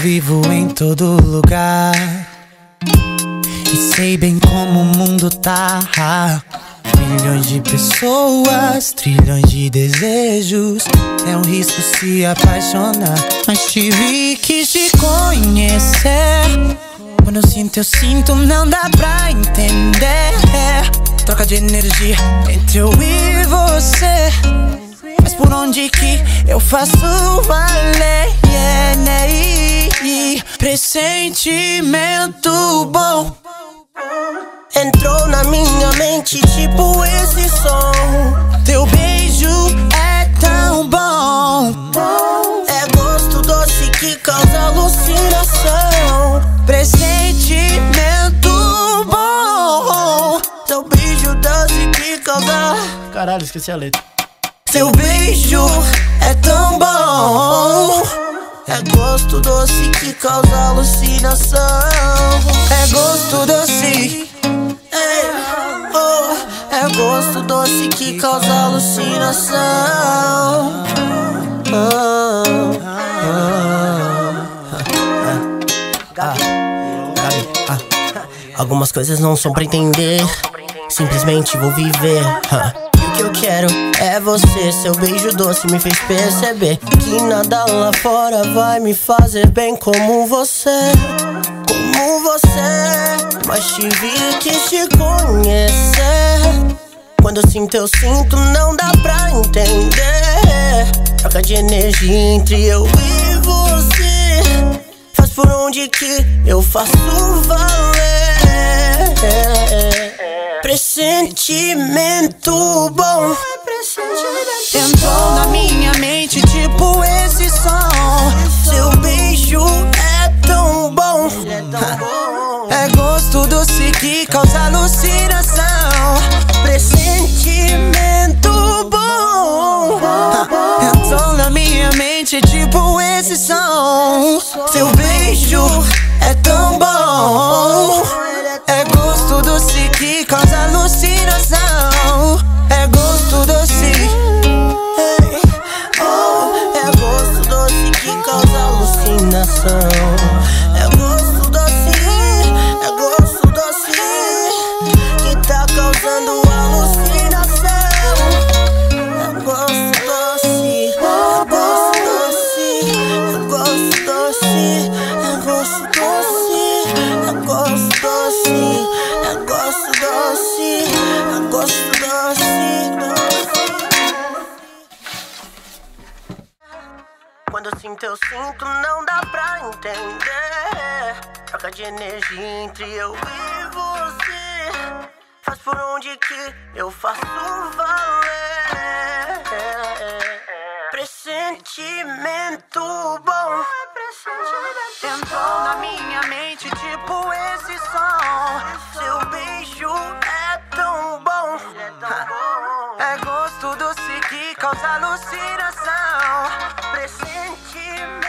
vivo em todo lugar. E sei bem como o mundo tá. Milhões de pessoas, trilhões de desejos. É um risco se apaixonar. Mas tive que te conhecer. Quando eu sinto, eu sinto, não dá pra entender. Troca de energia entre eu e você. Mas por onde que eu faço valer? Yeah, né? Pressentimento bom. Entrou na minha mente tipo esse som. Teu beijo é tão bom. É gosto doce que causa alucinação. Pressentimento bom. Teu beijo doce que causa. Caralho, esqueci a letra. Seu beijo é tão bom. É gosto doce que causa alucinação. É gosto doce. Oh, é gosto doce que causa alucinação. Ah, ah, algumas coisas não são pra entender. Simplesmente vou viver. ah. Que eu quero é você. Seu beijo doce me fez perceber que nada lá fora vai me fazer bem como você. Como você. Mas tive que te conhecer. Quando eu sinto, eu sinto, não dá pra entender. Troca de energia entre eu e você. Faz por onde que eu faço valer. Pressentimento bom. Entrou na minha mente tipo esse som. Seu beijo é tão bom. É gosto doce que causa alucinação. Pressentimento bom. Entrou na minha mente tipo esse som. Seu beijo é tão bom. Causa alucinação. É gosto doce. Oh, é gosto doce que causa alucinação. É gosto doce, é gosto doce que tá causando gosto doce. Quando eu sinto, eu sinto, não dá pra entender. Troca de energia entre eu e você. Faz por onde que eu faço valer. Pressentimento bom. Entrou na causa alucinação, pressentimento.